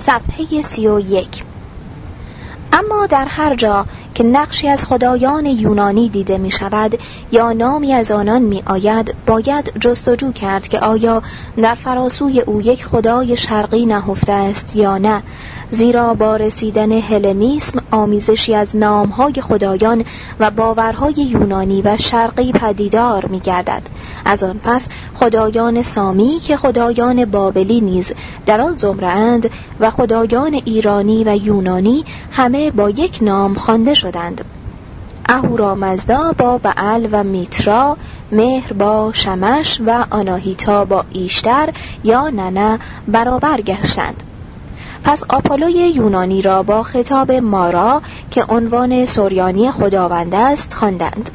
صفحه سی و یک اما در هر جا که نقشی از خدایان یونانی دیده می شود یا نامی از آنان می آید باید جستجو کرد که آیا در فراسوی او یک خدای شرقی نهفته است یا نه زیرا با رسیدن هلنیسم آمیزشی از نامهای خدایان و باورهای یونانی و شرقی پدیدار می گردد. از آن پس خدایان سامی که خدایان بابلی نیز در آن زمره اند و خدایان ایرانی و یونانی همه با یک نام خوانده شدند اهورامزدا با بعل و میترا مهر با شمش و آناهیتا با ایشتر یا ننه برابر گشتند پس آپولوی یونانی را با خطاب مارا که عنوان سوریانی خداوند است خواندند.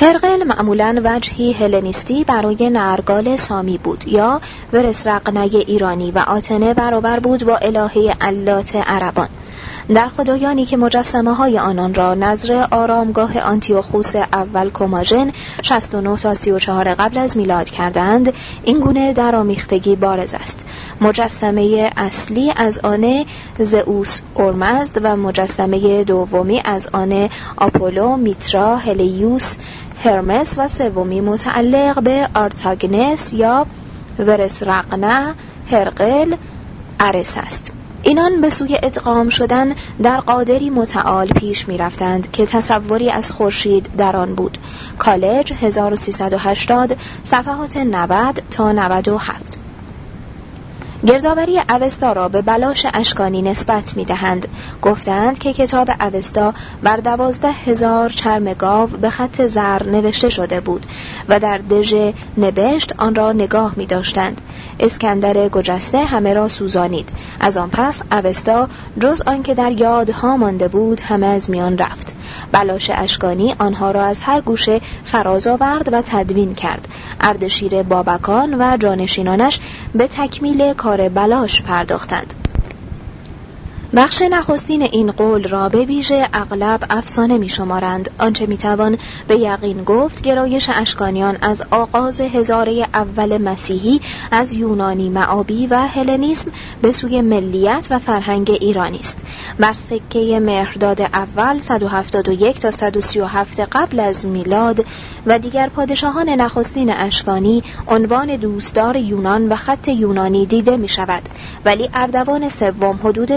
هرقل معمولا وجهی هلنیستی برای نرگال سامی بود یا ورسرقنه ایرانی و آتنه برابر بود با الهه علات عربان. در خدایانی که مجسمه های آنان را نظر آرامگاه آنتیوخوس اول کماژن 69 تا 34 قبل از میلاد کردند این گونه در آمیختگی بارز است. مجسمه اصلی از آن زئوس اورمزد و مجسمه دومی از آن آپولو میترا هلیوس هرمس و سومی متعلق به آرتاگنس یا ورثرغنه هرقل آرس است. اینان به سوی ادغام شدن در قادری متعال پیش می رفتند که تصوری از خورشید در آن بود. کالج 1380 صفحات 90 تا 97 گردآوری اوستا را به بلاش اشکانی نسبت می دهند. گفتند که کتاب اوستا بر دوازده هزار چرم گاو به خط زر نوشته شده بود و در دژ نبشت آن را نگاه می داشتند. اسکندر گجسته همه را سوزانید از آن پس اوستا جز آنکه در یادها مانده بود همه از میان رفت بلاش اشکانی آنها را از هر گوشه فراز آورد و تدوین کرد. اردشیر بابکان و جانشینانش به تکمیل کار بلاش پرداختند. بخش نخستین این قول را به ویژه اغلب افسانه می شمارند آنچه می توان به یقین گفت گرایش اشکانیان از آغاز هزاره اول مسیحی از یونانی معابی و هلنیسم به سوی ملیت و فرهنگ ایرانی است. بر سکه مهرداد اول 171 تا 137 قبل از میلاد و دیگر پادشاهان نخستین اشکانی عنوان دوستدار یونان و خط یونانی دیده می شود ولی اردوان سوم حدود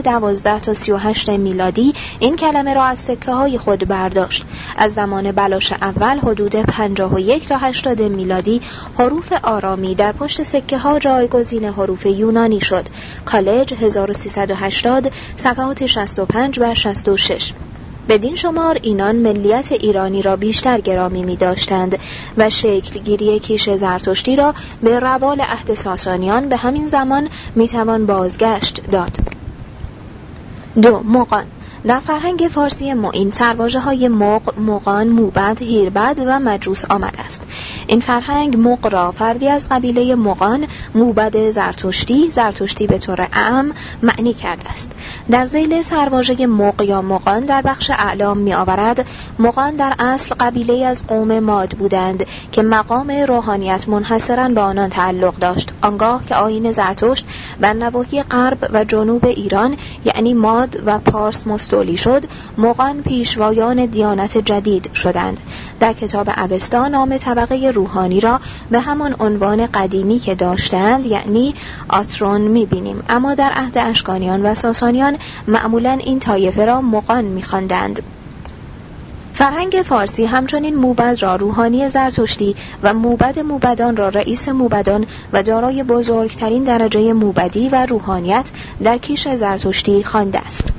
دوازده تا 38 میلادی این کلمه را از سکه های خود برداشت. از زمان بلاش اول حدود 51 تا 80 میلادی حروف آرامی در پشت سکه ها جایگزین حروف یونانی شد. کالج 1380 صفحات 65 و 66 بدین شمار اینان ملیت ایرانی را بیشتر گرامی می داشتند و شکلگیری کیش زرتشتی را به روال عهد ساسانیان به همین زمان می توان بازگشت داد. دو مقان در فرهنگ فارسی معین سرواجه های مق، مقان، موبد، هیربد و مجوس آمده است. این فرهنگ مق را فردی از قبیله مقان موبد زرتشتی زرتشتی به طور اعم معنی کرده است در زیل سرواژه مق یا مقان در بخش اعلام می آورد مقان در اصل قبیله از قوم ماد بودند که مقام روحانیت منحصرا به آنان تعلق داشت آنگاه که آین زرتشت بر نواحی غرب و جنوب ایران یعنی ماد و پارس مستولی شد مقان پیشوایان دیانت جدید شدند. در کتاب اوستا نام طبقه روحانی را به همان عنوان قدیمی که داشتند یعنی آترون می‌بینیم. اما در عهد اشکانیان و ساسانیان معمولا این طایفه را مقان میخواندند. فرهنگ فارسی همچنین موبد را روحانی زرتشتی و موبد موبدان را رئیس موبدان و دارای بزرگترین درجه موبدی و روحانیت در کیش زرتشتی خوانده است.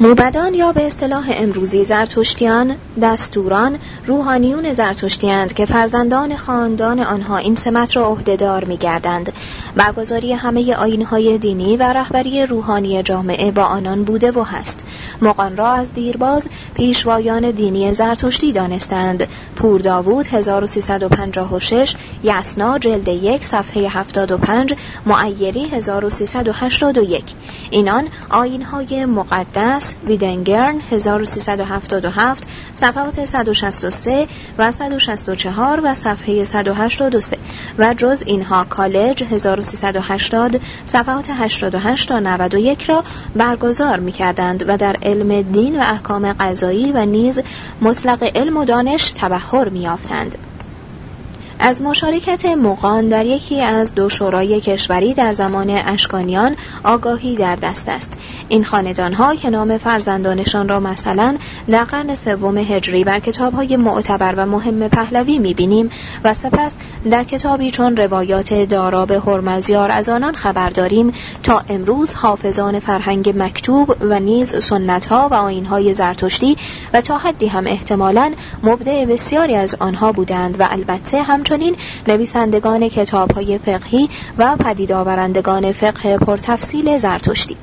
موبدان یا به اصطلاح امروزی زرتشتیان دستوران روحانیون زرتشتیاند که فرزندان خاندان آنها این سمت را عهدهدار می‌گردند. برگزاری همه آینهای دینی و رهبری روحانی جامعه با آنان بوده و هست. مقان را از دیرباز پیشوایان دینی زرتشتی دانستند. پور داوود 1356 یسنا جلد یک صفحه 75 معیری 1381 اینان آینهای مقدس ویدنگرن 1377 صفحات 163 و 164 و صفحه 183 و جز اینها کالج 1380 صفحات 88 تا 91 را برگزار می کردند و در علم دین و احکام قضایی و نیز مطلق علم و دانش تبهر می یافتند. از مشارکت مقان در یکی از دو شورای کشوری در زمان اشکانیان آگاهی در دست است. این خاندان ها که نام فرزندانشان را مثلا در قرن سوم هجری بر کتاب های معتبر و مهم پهلوی می‌بینیم و سپس در کتابی چون روایات داراب هرمزیار از آنان خبر داریم تا امروز حافظان فرهنگ مکتوب و نیز سنت ها و آین های زرتشتی و تا حدی هم احتمالا مبدع بسیاری از آنها بودند و البته همچنین نویسندگان کتاب های فقهی و پدید آورندگان فقه پرتفصیل زرتشتی.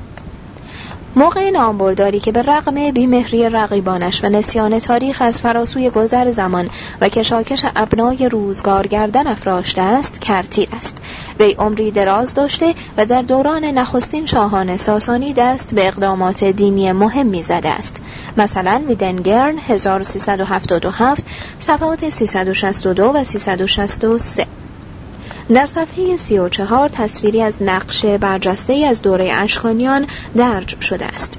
موقع نامبرداری که به رغم بیمهری رقیبانش و نسیان تاریخ از فراسوی گذر زمان و کشاکش ابنای روزگار گردن افراشته است کرتیر است. وی عمری دراز داشته و در دوران نخستین شاهان ساسانی دست به اقدامات دینی مهمی زده است مثلا ویدنگرن 1377 صفحات 362 و 363 در صفحه 34 تصویری از نقش برجسته از دوره اشکانیان درج شده است.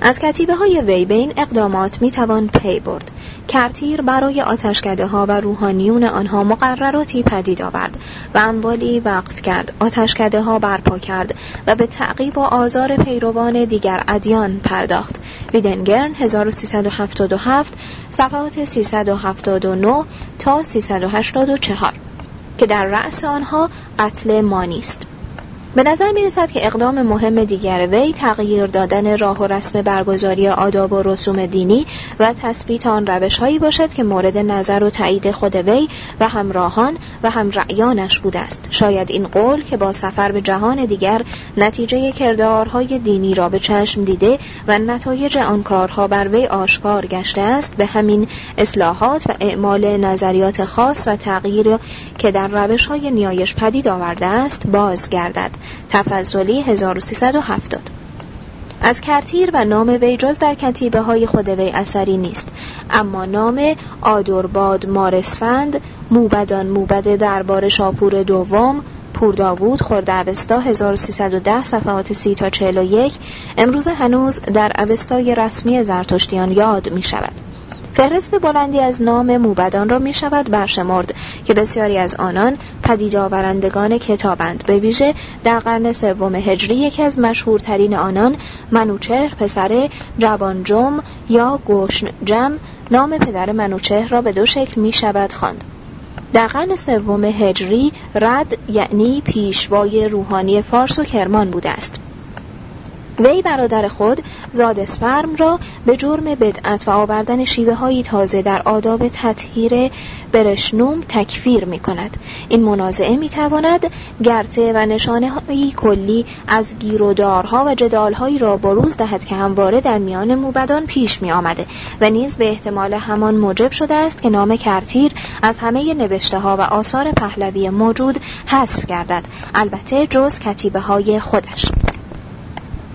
از کتیبه های وی اقدامات می توان پی برد. کرتیر برای آتشکده ها و روحانیون آنها مقرراتی پدید آورد و اموالی وقف کرد. آتشکده ها برپا کرد و به تعقیب و آزار پیروان دیگر ادیان پرداخت. ویدنگرن 1377 صفحات 379 تا 384 که در رأس آنها قتل مانی است. به نظر می رسد که اقدام مهم دیگر وی تغییر دادن راه و رسم برگزاری آداب و رسوم دینی و تثبیت آن روش هایی باشد که مورد نظر و تایید خود وی و همراهان و هم رعیانش بوده است شاید این قول که با سفر به جهان دیگر نتیجه کردارهای دینی را به چشم دیده و نتایج آن کارها بر وی آشکار گشته است به همین اصلاحات و اعمال نظریات خاص و تغییر که در روش های نیایش پدید آورده است بازگردد. تفضلی 1370 از کرتیر و نام وی جز در کتیبه های خود وی اثری نیست اما نام آدرباد مارسفند موبدان موبد دربار شاپور دوم پور داوود خورده اوستا 1310 صفحات 30 تا 41 امروز هنوز در اوستای رسمی زرتشتیان یاد می شود. فهرست بلندی از نام موبدان را می شود برشمرد که بسیاری از آنان پدید آورندگان کتابند به ویژه در قرن سوم هجری یکی از مشهورترین آنان منوچهر پسر جوانجم یا گوشن جم نام پدر منوچهر را به دو شکل می شود خواند. در قرن سوم هجری رد یعنی پیشوای روحانی فارس و کرمان بوده است وی برادر خود زاد اسفرم را به جرم بدعت و آوردن شیوه های تازه در آداب تطهیر برشنوم تکفیر می کند. این منازعه می تواند گرته و نشانه هایی کلی از گیرودارها و جدالهایی را بروز دهد که همواره در میان موبدان پیش می آمده و نیز به احتمال همان موجب شده است که نام کرتیر از همه نوشته ها و آثار پهلوی موجود حذف گردد البته جز کتیبه های خودش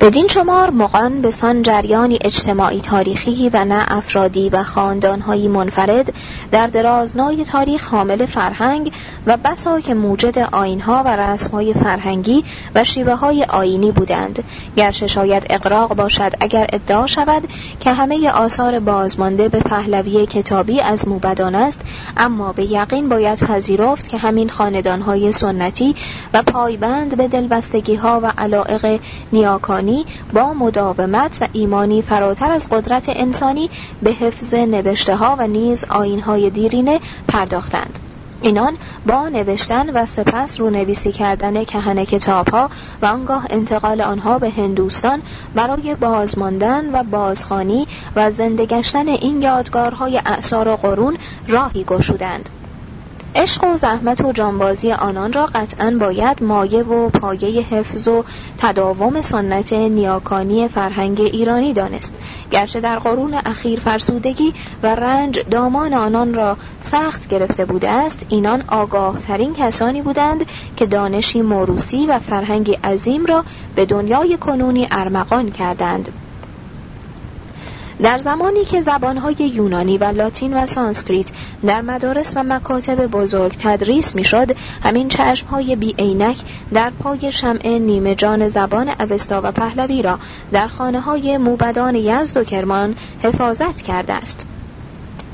بدین شمار مقان به سان جریانی اجتماعی تاریخی و نه افرادی و خاندانهایی منفرد در درازنای تاریخ حامل فرهنگ و بسا که موجد آینها و رسمهای فرهنگی و شیوه های آینی بودند. گرچه شاید اقراق باشد اگر ادعا شود که همه آثار بازمانده به پهلوی کتابی از موبدان است اما به یقین باید پذیرفت که همین خاندانهای سنتی و پایبند به دلبستگی ها و علائق نیاکانی با مداومت و ایمانی فراتر از قدرت انسانی به حفظ نوشته ها و نیز آین دیرینه پرداختند. اینان با نوشتن و سپس رونویسی کردن کهن کتاب ها و آنگاه انتقال آنها به هندوستان برای بازماندن و بازخانی و زندگشتن این یادگارهای اعثار و قرون راهی گشودند. عشق و زحمت و جانبازی آنان را قطعا باید مایه و پایه حفظ و تداوم سنت نیاکانی فرهنگ ایرانی دانست. گرچه در قرون اخیر فرسودگی و رنج دامان آنان را سخت گرفته بوده است اینان آگاه ترین کسانی بودند که دانشی موروسی و فرهنگی عظیم را به دنیای کنونی ارمغان کردند. در زمانی که زبانهای یونانی و لاتین و سانسکریت در مدارس و مکاتب بزرگ تدریس می‌شد همین چشمهای بی عینک در پای شمع نیمه جان زبان اوستا و پهلوی را در خانه های موبدان یزد و کرمان حفاظت کرده است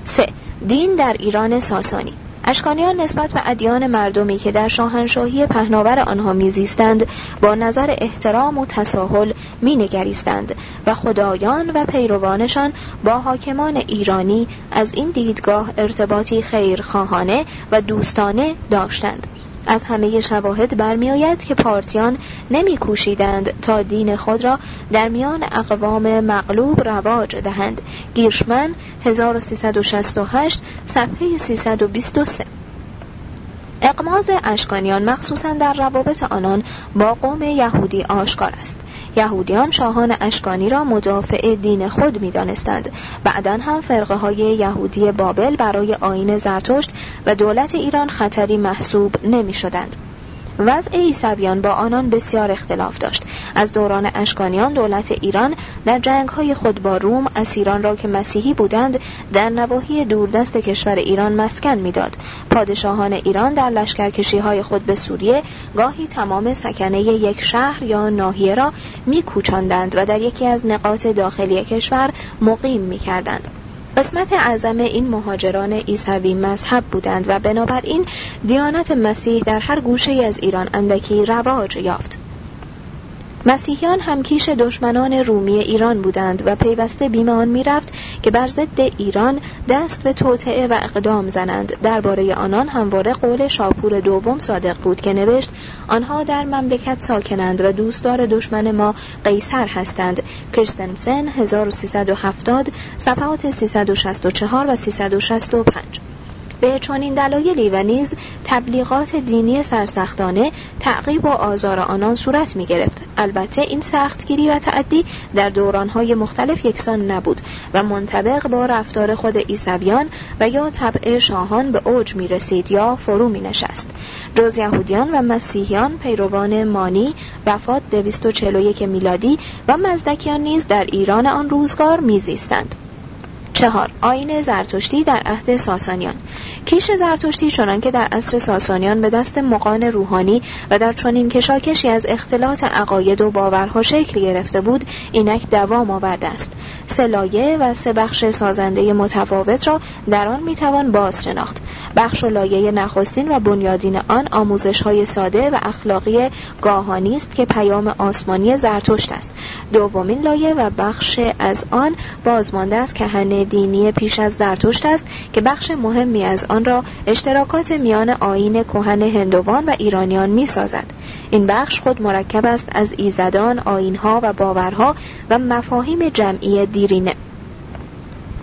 3. دین در ایران ساسانی اشکانیان نسبت به ادیان مردمی که در شاهنشاهی پهناور آنها میزیستند با نظر احترام و تساهل مینگریستند و خدایان و پیروانشان با حاکمان ایرانی از این دیدگاه ارتباطی خیرخواهانه و دوستانه داشتند. از همه شواهد برمیآید که پارتیان نمیکوشیدند تا دین خود را در میان اقوام مغلوب رواج دهند. گیرشمن 1368 صفحه 323 اقماز اشکانیان مخصوصا در روابط آنان با قوم یهودی آشکار است. یهودیان شاهان اشکانی را مدافع دین خود می دانستند. بعدا هم فرقه های یهودی بابل برای آین زرتشت و دولت ایران خطری محسوب نمی شدند. وضع عیسویان با آنان بسیار اختلاف داشت. از دوران اشکانیان دولت ایران در جنگ های خود با روم اسیران را که مسیحی بودند در نواحی دوردست کشور ایران مسکن می‌داد. پادشاهان ایران در لشکرکشی های خود به سوریه گاهی تمام سکنه یک شهر یا ناحیه را میکوچاندند و در یکی از نقاط داخلی کشور مقیم می‌کردند. قسمت اعظم این مهاجران عیسوی مذهب بودند و بنابراین دیانت مسیح در هر گوشه از ایران اندکی رواج یافت. مسیحیان همکیش دشمنان رومی ایران بودند و پیوسته بیم آن می‌رفت که بر ضد ایران دست به توطعه و اقدام زنند. درباره آنان همواره قول شاپور دوم صادق بود که نوشت آنها در مملکت ساکنند و دوستدار دشمن ما قیصر هستند. کریستنسن 1370 صفحات 364 و 365 به چنین دلایلی و نیز تبلیغات دینی سرسختانه تعقیب و آزار آنان صورت می گرفت. البته این سختگیری و تعدی در دورانهای مختلف یکسان نبود و منطبق با رفتار خود ایسویان و یا طبع شاهان به اوج می رسید یا فرو می نشست. جز یهودیان و مسیحیان پیروان مانی وفات 241 میلادی و مزدکیان نیز در ایران آن روزگار میزیستند. چهار. آین زرتشتی در عهد ساسانیان. کیش زرتشتی چنان که در عصر ساسانیان به دست مقان روحانی و در چنین کشاکشی از اختلاط عقاید و باورها شکل گرفته بود اینک دوام آورده است. سه لایه و سه بخش سازنده متفاوت را در آن می‌توان باز شناخت بخش و لایه نخستین و بنیادین آن آموزش های ساده و اخلاقی گاهانی است که پیام آسمانی زرتشت است دومین لایه و بخش از آن بازمانده از کهن دینی پیش از زرتشت است که بخش مهمی از آن را اشتراکات میان آین کهن هندوان و ایرانیان می سازد. این بخش خود مرکب است از ایزدان، آینها و باورها و مفاهیم جمعی دیرینه.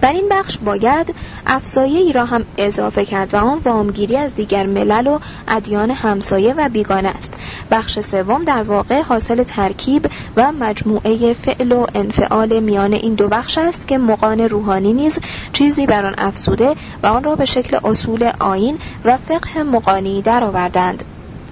در این بخش باید افزایه ای را هم اضافه کرد و آن وامگیری از دیگر ملل و ادیان همسایه و بیگانه است. بخش سوم در واقع حاصل ترکیب و مجموعه فعل و انفعال میان این دو بخش است که مقان روحانی نیز چیزی بر آن افزوده و آن را به شکل اصول آین و فقه مقانی درآوردند.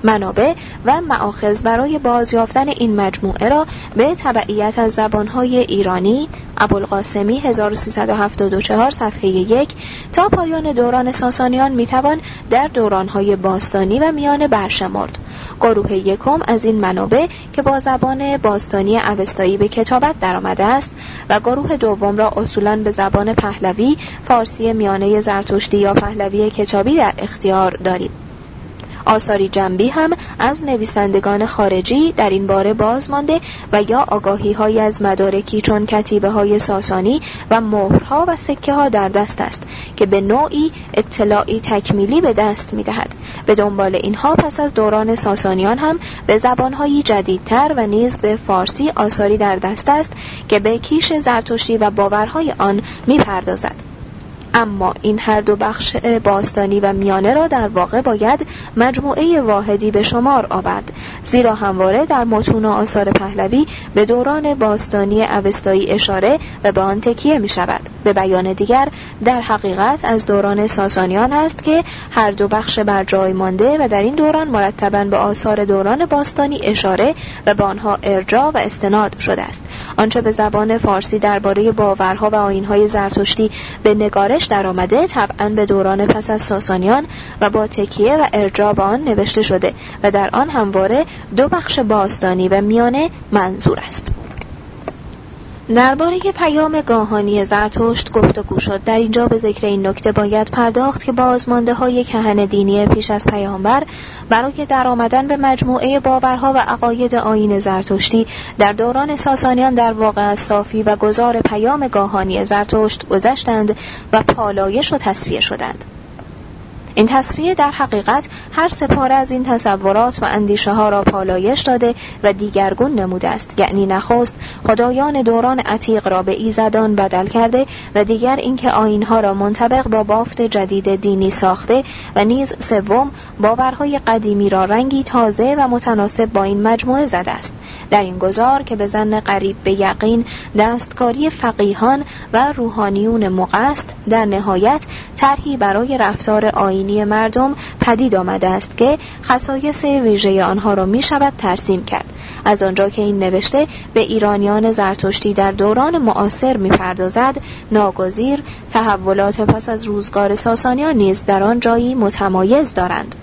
منابع و معاخذ برای بازیافتن این مجموعه را به تبعیت از زبانهای ایرانی ابوالقاسمی 1374 صفحه یک تا پایان دوران ساسانیان می‌توان در دورانهای باستانی و میانه برشمرد گروه یکم از این منابع که با زبان باستانی اوستایی به کتابت درآمده است و گروه دوم را اصولا به زبان پهلوی فارسی میانه زرتشتی یا پهلوی کتابی در اختیار داریم. آثاری جنبی هم از نویسندگان خارجی در این باره باز مانده و یا آگاهی های از مدارکی چون کتیبه های ساسانی و مهرها و سکه ها در دست است که به نوعی اطلاعی تکمیلی به دست می دهد. به دنبال اینها پس از دوران ساسانیان هم به زبانهایی جدیدتر و نیز به فارسی آثاری در دست است که به کیش زرتشتی و باورهای آن می پردازد. اما این هر دو بخش باستانی و میانه را در واقع باید مجموعه واحدی به شمار آورد. زیرا همواره در متون و آثار پهلوی به دوران باستانی اوستایی اشاره و به آن تکیه می شود به بیان دیگر در حقیقت از دوران ساسانیان است که هر دو بخش بر جای مانده و در این دوران مرتبا به آثار دوران باستانی اشاره و به آنها ارجاع و استناد شده است. آنچه به زبان فارسی درباره باورها و آینهای زرتشتی به نگارش درآمده طبعا به دوران پس از ساسانیان و با تکیه و ارجاع به آن نوشته شده و در آن همواره دو بخش باستانی و میانه منظور است. درباره پیام گاهانی زرتشت گفتگو شد. در اینجا به ذکر این نکته باید پرداخت که بازمانده های کهن دینی پیش از پیامبر برای درآمدن به مجموعه باورها و عقاید آین زرتشتی در دوران ساسانیان در واقع از صافی و گذار پیام گاهانی زرتشت گذشتند و پالایش و تصفیه شدند. این تصفیه در حقیقت هر سپاره از این تصورات و اندیشه ها را پالایش داده و دیگرگون نموده است. یعنی نخست خدایان دوران عتیق را به ایزدان بدل کرده و دیگر اینکه آینها را منطبق با بافت جدید دینی ساخته و نیز سوم باورهای قدیمی را رنگی تازه و متناسب با این مجموعه زده است. در این گذار که به زن قریب به یقین دستکاری فقیهان و روحانیون مقست در نهایت طرحی برای رفتار آینی مردم پدید آمده است که خصایص ویژه آنها را می شود ترسیم کرد. از آنجا که این نوشته به ایرانیان زرتشتی در دوران معاصر می‌پردازد ناگزیر تحولات پس از روزگار ساسانیان نیز در آن جایی متمایز دارند.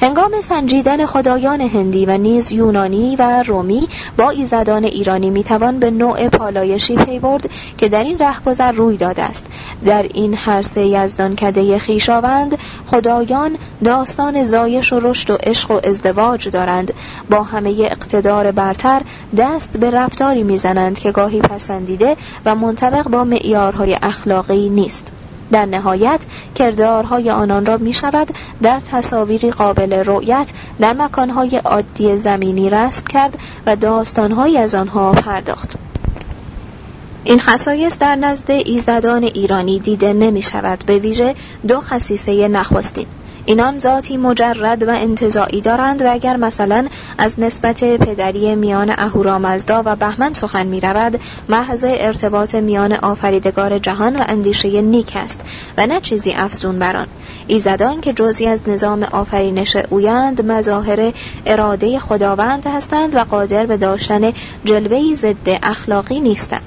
هنگام سنجیدن خدایان هندی و نیز یونانی و رومی با ایزدان ایرانی می‌توان به نوع پالایشی پی برد که در این رهگذر روی داده است. در این هر سه یزدان کده خیشاوند خدایان داستان زایش و رشد و عشق و ازدواج دارند. با همه اقتدار برتر دست به رفتاری می‌زنند که گاهی پسندیده و منطبق با معیارهای اخلاقی نیست. در نهایت کردارهای آنان را می شود در تصاویری قابل رؤیت در مکانهای عادی زمینی رسم کرد و داستانهایی از آنها پرداخت. این خصایص در نزد ایزدان ایرانی دیده نمی شود به ویژه دو خصیصه نخستین. اینان ذاتی مجرد و انتظاعی دارند و اگر مثلا از نسبت پدری میان اهورامزدا و بهمن سخن می رود محض ارتباط میان آفریدگار جهان و اندیشه نیک است و نه چیزی افزون بران ایزدان که جزی از نظام آفرینش اویند مظاهر اراده خداوند هستند و قادر به داشتن جلوهی ضد اخلاقی نیستند.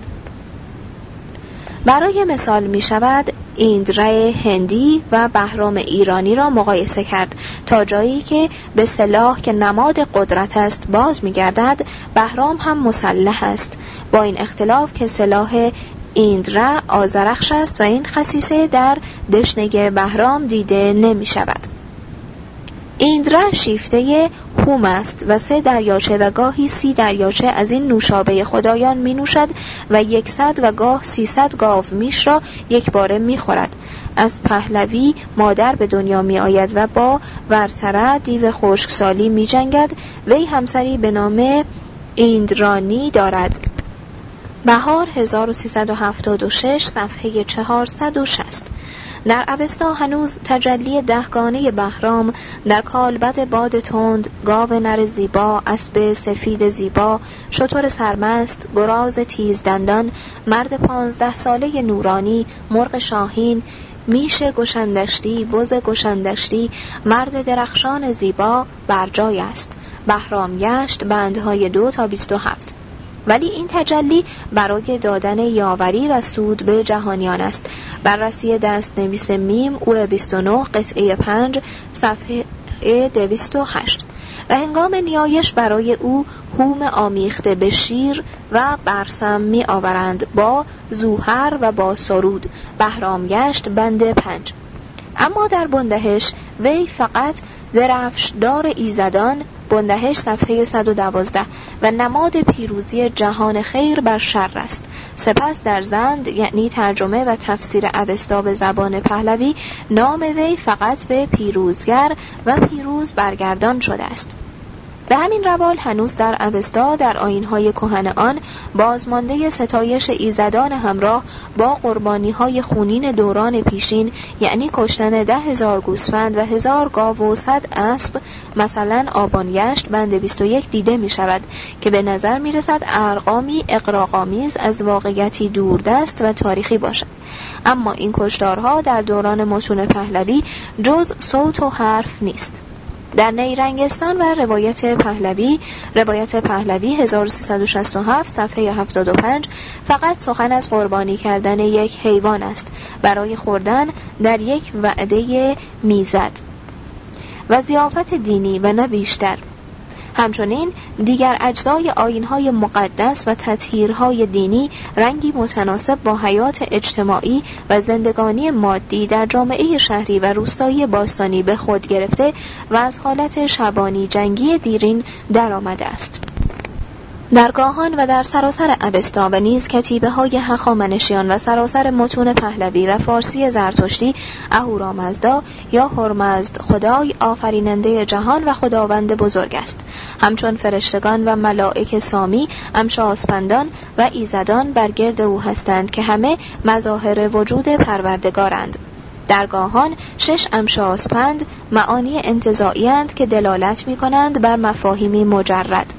برای مثال می شود ایندره هندی و بهرام ایرانی را مقایسه کرد. تا جایی که به سلاح که نماد قدرت است باز می گردد بهرام هم مسلح است. با این اختلاف که سلاح ایندره آزرخش است و این خصیصه در دشنگ بهرام دیده نمی شود ایندره شیفته هوم است و سه دریاچه و گاهی سی دریاچه از این نوشابه خدایان می نوشد و یکصد و گاه سیصد گاو میش را یک باره می خورد. از پهلوی مادر به دنیا می آید و با ورتره دیو خشکسالی می جنگد. وی همسری به نام ایندرانی دارد. بهار 1376 صفحه 460 در اوستا هنوز تجلی دهگانه بهرام در کالبد باد تند گاو نر زیبا اسب سفید زیبا شطور سرمست گراز تیز دندان مرد پانزده ساله نورانی مرغ شاهین میش گشندشتی بز گشندشتی مرد درخشان زیبا بر جای است. بهرام گشت بندهای دو تا بیست و هفت. ولی این تجلی برای دادن یاوری و سود به جهانیان است. بررسی دست نویس میم او 29 قطعه 5 صفحه 208 و هنگام نیایش برای او هوم آمیخته به شیر و برسم می آورند با زوهر و با سرود. بهرام گشت بند پنج. اما در بندهش وی فقط درفشدار ایزدان بندهش صفحه 112 و نماد پیروزی جهان خیر بر شر است. سپس در زند یعنی ترجمه و تفسیر اوستا به زبان پهلوی نام وی فقط به پیروزگر و پیروز برگردان شده است. به همین روال هنوز در اوستا در آینهای کهن آن بازمانده ستایش ایزدان همراه با قربانی های خونین دوران پیشین یعنی کشتن ده هزار گوسفند و هزار گاو و صد اسب مثلا آبانگشت بند 21 دیده می شود که به نظر می رسد ارقامی اقراقامیز از واقعیتی دوردست و تاریخی باشد. اما این کشتارها در دوران متون پهلوی جز صوت و حرف نیست. در نیرنگستان و روایت پهلوی روایت پهلوی 1367 صفحه 75 فقط سخن از قربانی کردن یک حیوان است. برای خوردن در یک وعده می‌زد. و زیافت دینی و نه بیشتر. همچنین دیگر اجزای آینهای مقدس و تطهیرهای دینی رنگی متناسب با حیات اجتماعی و زندگانی مادی در جامعه شهری و روستایی باستانی به خود گرفته و از حالت شبانی جنگی دیرین درآمده است. در گاهان و در سراسر اوستا و نیز کتیبه های هخامنشیان و سراسر متون پهلوی و فارسی زرتشتی اهورامزدا یا هرمزد خدای آفریننده جهان و خداوند بزرگ است. همچون فرشتگان و ملائک سامی امشاسپندان و ایزدان بر گرد او هستند که همه مظاهر وجود پروردگارند. در گاهان شش امشاسپند معانی انتظاعی که دلالت می کنند بر مفاهیمی مجرد.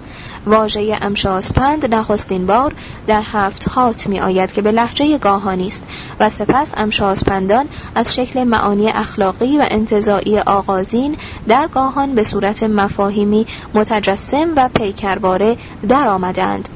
واژه امشاسپند نخستین بار در هفت هات می آید که به لحجه گاهانی است و سپس امشاسپندان از شکل معانی اخلاقی و انتظاعی آغازین در گاهان به صورت مفاهیمی متجسم و پیکرباره در آمدند.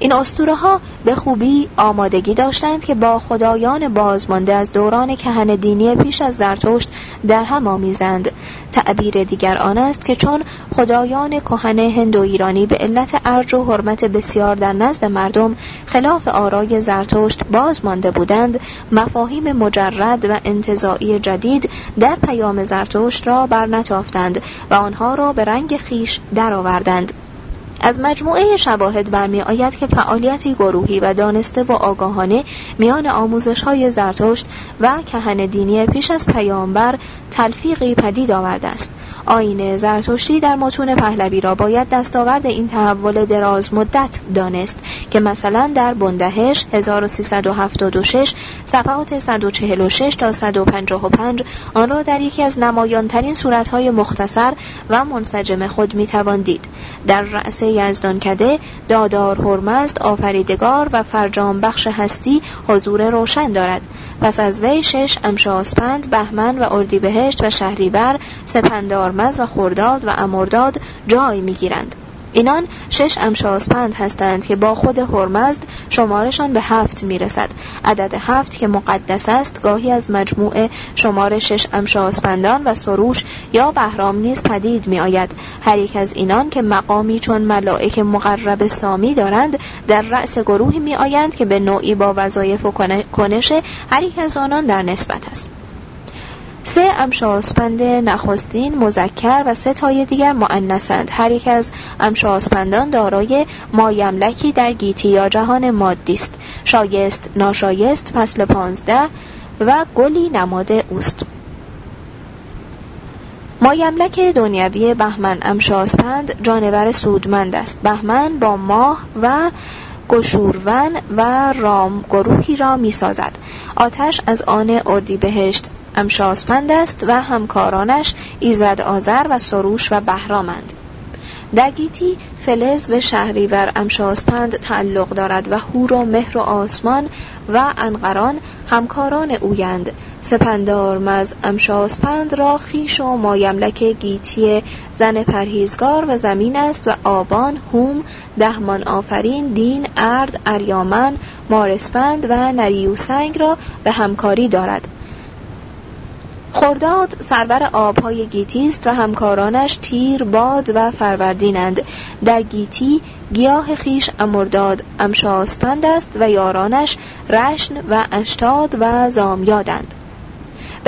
این اسطوره ها به خوبی آمادگی داشتند که با خدایان بازمانده از دوران کهن دینی پیش از زرتشت در هم آمیزند. تعبیر دیگر آن است که چون خدایان کهن هند و ایرانی به علت ارج و حرمت بسیار در نزد مردم خلاف آرای زرتشت باز مانده بودند مفاهیم مجرد و انتظاعی جدید در پیام زرتشت را برنتافتند و آنها را به رنگ خیش درآوردند. از مجموعه شواهد برمی آید که فعالیتی گروهی و دانسته و آگاهانه میان آموزش های زرتشت و کهن دینی پیش از پیامبر تلفیقی پدید آورده است. آین زرتشتی در متون پهلوی را باید دستاورد این تحول دراز مدت دانست که مثلا در بندهش 1376 صفحات 146 تا 155 آن را در یکی از نمایانترین صورتهای مختصر و منسجم خود می‌توان دید. در رأس یزدانکده دادار هرمزد آفریدگار و فرجام بخش هستی حضور روشن دارد. پس از وی شش امشاسپند بهمن و اردیبهشت و شهریور سپندارمز و خرداد و امرداد جای می‌گیرند. اینان شش امشاسپند هستند که با خود هرمزد شمارشان به هفت می‌رسد. عدد هفت که مقدس است گاهی از مجموع شمار شش امشاسپندان و سروش یا بهرام نیز پدید می آید هر یک از اینان که مقامی چون ملائک مقرب سامی دارند در رأس گروهی می آیند که به نوعی با وظایف و کنش هر یک از آنان در نسبت است. سه امشاسپند نخستین مذکر و سه تای دیگر معنسند هر یک از امشاسپندان دارای مایملکی در گیتی یا جهان مادی است. شایست ناشایست فصل پانزده و گلی نماد اوست. مایملک دنیوی بهمن امشاسپند جانور سودمند است. بهمن با ماه و گشورون و رام گروهی را می سازد. آتش از آن اردیبهشت امشاسپند است و همکارانش ایزد آذر و سروش و بهرامند. در گیتی فلز و شهریور امشاسپند تعلق دارد و هور و مهر و آسمان و انقران همکاران اویند. سپندار مز امشاسپند را خیش و مایملک گیتی زن پرهیزگار و زمین است و آبان هوم دهمان آفرین دین ارد اریامن مارسپند و نریوسنگ را به همکاری دارد. خرداد سرور آبهای گیتی است و همکارانش تیر باد و فروردینند. در گیتی گیاه خیش امرداد امشاسپند است و یارانش رشن و اشتاد و زامیادند.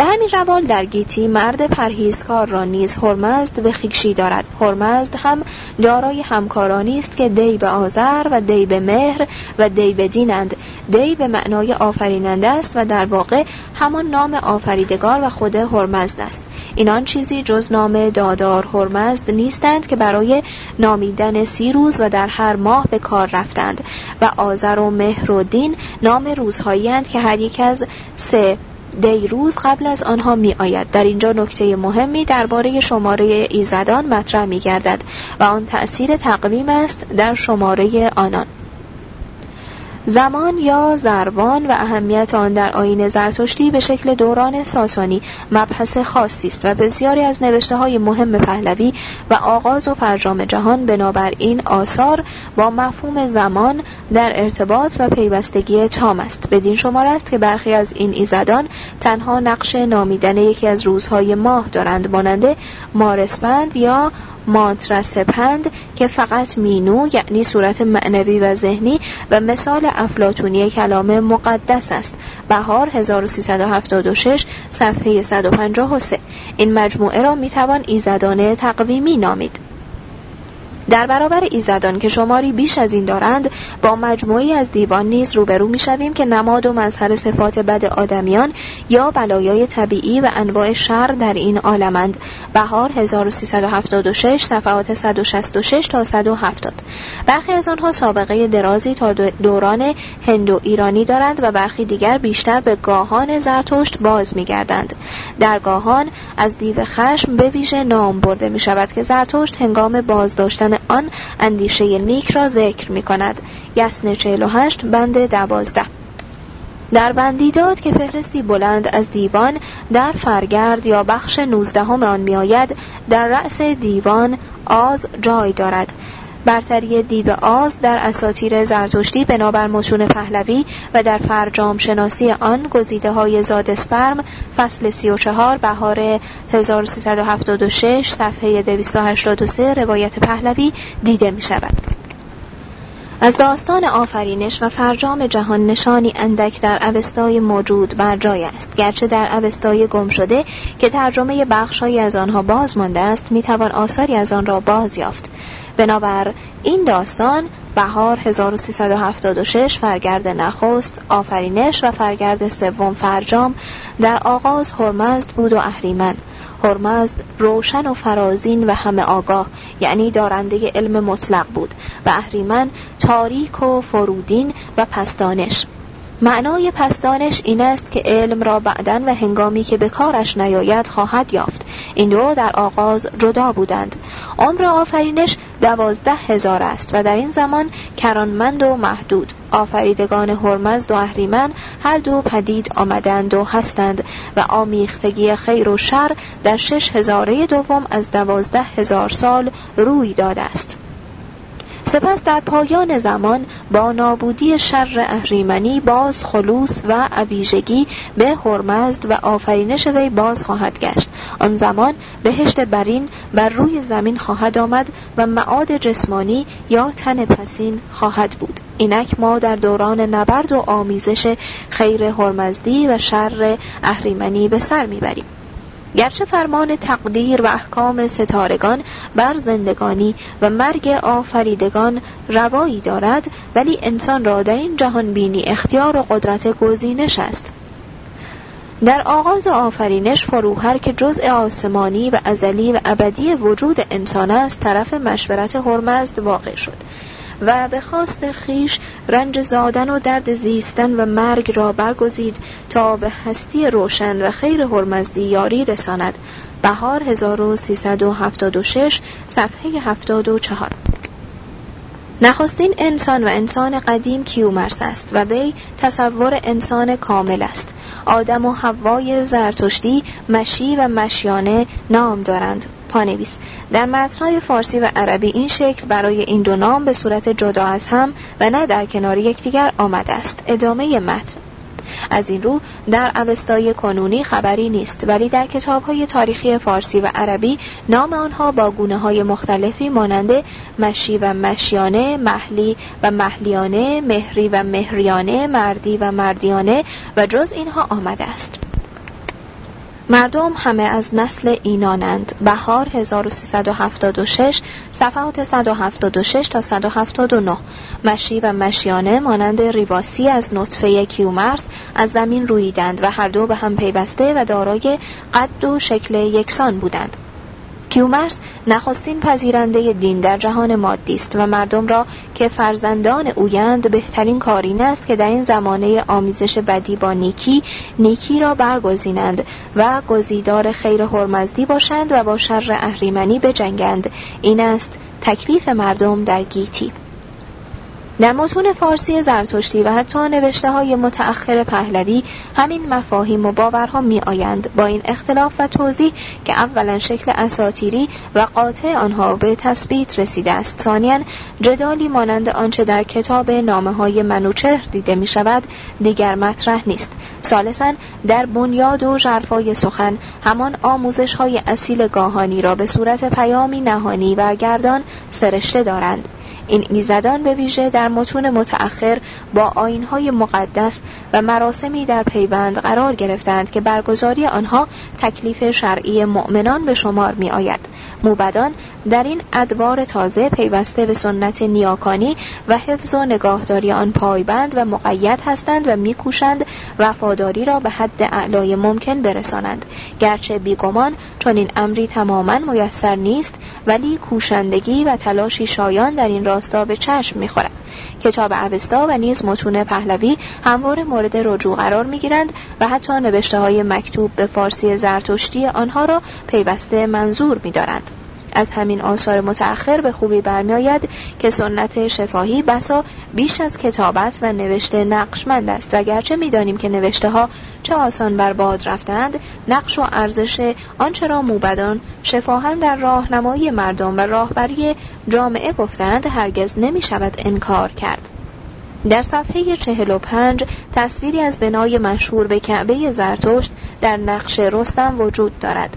به همین روال در گیتی مرد پرهیزکار را نیز هرمزد به خیشی دارد. هرمزد هم دارای همکارانی است که دی به آذر و دی به مهر و دی به دینند. دی به معنای آفریننده است و در واقع همان نام آفریدگار و خود هرمزد است. اینان چیزی جز نام دادار هرمزد نیستند که برای نامیدن سی روز و در هر ماه به کار رفتند و آذر و مهر و دین نام روزهایی که هر یک از سه دیروز قبل از آنها می آید در اینجا نکته مهمی درباره شماره ایزدان مطرح می گردد و آن تأثیر تقویم است در شماره آنان. زمان یا زروان و اهمیت آن در آین زرتشتی به شکل دوران ساسانی مبحث خاصی است و بسیاری از نوشته های مهم پهلوی و آغاز و فرجام جهان بنابراین آثار با مفهوم زمان در ارتباط و پیوستگی تام است. بدین شمار است که برخی از این ایزدان تنها نقش نامیدن یکی از روزهای ماه دارند مانند مارسپند یا مانترسپند که فقط مینو یعنی صورت معنوی و ذهنی و مثال افلاتونی کلام مقدس است. بهار 1376 صفحه 153 این مجموعه را می‌توان ایزدانه تقویمی نامید. در برابر ایزدان که شماری بیش از این دارند با مجموعی از دیوان نیز روبرو می‌شویم که نماد و مظهر صفات بد آدمیان یا بلایای طبیعی و انواع شر در این عالمند. بهار 1376 صفحات 166 تا 170 برخی از آنها سابقه درازی تا دوران هندو ایرانی دارند و برخی دیگر بیشتر به گاهان زرتشت باز میگردند در گاهان از دیو خشم به ویژه نام برده می شود که زرتشت هنگام بازداشتن آن اندیشه نیک را ذکر می کند یسن 48 بند دوازده. در بندیداد که فهرستی بلند از دیوان در فرگرد یا بخش نوزدهم آن میآید در رأس دیوان آز جای دارد. برتری دیو آز در اساتیر زرتشتی بنابر متون پهلوی و در فرجام شناسی آن گزیده های زاد اسپرم فصل 34 بهار 1376 صفحه 283 روایت پهلوی دیده می شود. از داستان آفرینش و فرجام جهان نشانی اندک در اوستای موجود بر جای است گرچه در اوستای گم شده که ترجمه بخشهایی از آنها باز مانده است می‌توان آثاری از آن را باز یافت بنابر این داستان بهار 1376 فرگرد نخست آفرینش و فرگرد سوم فرجام در آغاز هرمزد بود و اهریمن. هرمزد روشن و فرازین و همه آگاه یعنی دارنده علم مطلق بود و اهریمن تاریک و فرودین و پستانش. معنای پستانش این است که علم را بعدن و هنگامی که به کارش نیاید خواهد یافت. این دو در آغاز جدا بودند. عمر آفرینش دوازده هزار است و در این زمان کرانمند و محدود. آفریدگان هرمزد و اهریمن هر دو پدید آمدند و هستند و آمیختگی خیر و شر در شش هزاره دوم از دوازده هزار سال روی داده است. سپس در پایان زمان با نابودی شر اهریمنی باز خلوص و عویژگی به هرمزد و آفرینش وی باز خواهد گشت. آن زمان بهشت برین بر روی زمین خواهد آمد و معاد جسمانی یا تن پسین خواهد بود. اینک ما در دوران نبرد و آمیزش خیر هرمزدی و شر اهریمنی به سر می‌بریم. گرچه فرمان تقدیر و احکام ستارگان بر زندگانی و مرگ آفریدگان روایی دارد ولی انسان را در این جهان بینی اختیار و قدرت گزینش است. در آغاز آفرینش فروهر که جزء آسمانی و ازلی و ابدی وجود انسان است طرف مشورت هرمزد واقع شد. و به خواست خیش رنج زادن و درد زیستن و مرگ را برگزید تا به هستی روشن و خیر هرمزدی یاری رساند. بهار 1376 صفحه 74 نخستین انسان و انسان قدیم کیومرس است و وی تصور انسان کامل است. آدم و حوای زرتشتی مشی و مشیانه نام دارند. پانویس. در متنهای فارسی و عربی این شکل برای این دو نام به صورت جدا از هم و نه در کنار یکدیگر آمده است. ادامه متن. از این رو در اوستای کنونی خبری نیست ولی در کتاب های تاریخی فارسی و عربی نام آنها با گونه های مختلفی مانند مشی و مشیانه، محلی و محلیانه، مهری و مهریانه، مردی و مردیانه و جز اینها آمده است. مردم همه از نسل اینانند. بهار 1376 صفحات 176 تا 179 مشی و مشیانه مانند ریواسی از نطفه کیومرس از زمین رویدند و هر دو به هم پیوسته و دارای قد و شکل یکسان بودند. کیومرس نخستین پذیرنده دین در جهان مادی است و مردم را که فرزندان اویند بهترین کارین است که در این زمانه آمیزش بدی با نیکی نیکی را برگزینند و گزیدار خیر هرمزدی باشند و با شر اهریمنی بجنگند. این است تکلیف مردم در گیتی. در متون فارسی زرتشتی و حتی نوشته های متأخر پهلوی همین مفاهیم و باورها می آیند با این اختلاف و توضیح که اولا شکل اساتیری و قاطع آنها به تثبیت رسیده است. ثانیا جدالی مانند آنچه در کتاب نامه های منوچهر دیده می شود دیگر مطرح نیست. ثالثا در بنیاد و جرفای سخن همان آموزش های اصیل گاهانی را به صورت پیامی نهانی و گردان سرشته دارند. این ایزدان به ویژه در متون متأخر با آینهای مقدس و مراسمی در پیوند قرار گرفتند که برگزاری آنها تکلیف شرعی مؤمنان به شمار می آید. موبدان در این ادوار تازه پیوسته به سنت نیاکانی و حفظ و نگاهداری آن پایبند و مقید هستند و میکوشند وفاداری را به حد اعلای ممکن برسانند. گرچه بیگمان چون این امری تماما میسر نیست ولی کوشندگی و تلاشی شایان در این راستا به چشم می‌خورد. کتاب اوستا و نیز متون پهلوی همواره مورد رجوع قرار می‌گیرند و حتی نوشته های مکتوب به فارسی زرتشتی آنها را پیوسته منظور میدارند. از همین آثار متأخر به خوبی برمیآید که سنت شفاهی بسا بیش از کتابت و نوشته نقشمند است. و گرچه می‌دانیم که نوشته ها چه آسان بر باد رفتند نقش و ارزش آنچه را موبدان شفاهن در راهنمایی مردم و راهبری جامعه گفتند هرگز نمی شود انکار کرد. در صفحه 45 تصویری از بنای مشهور به کعبه زرتشت در نقش رستم وجود دارد.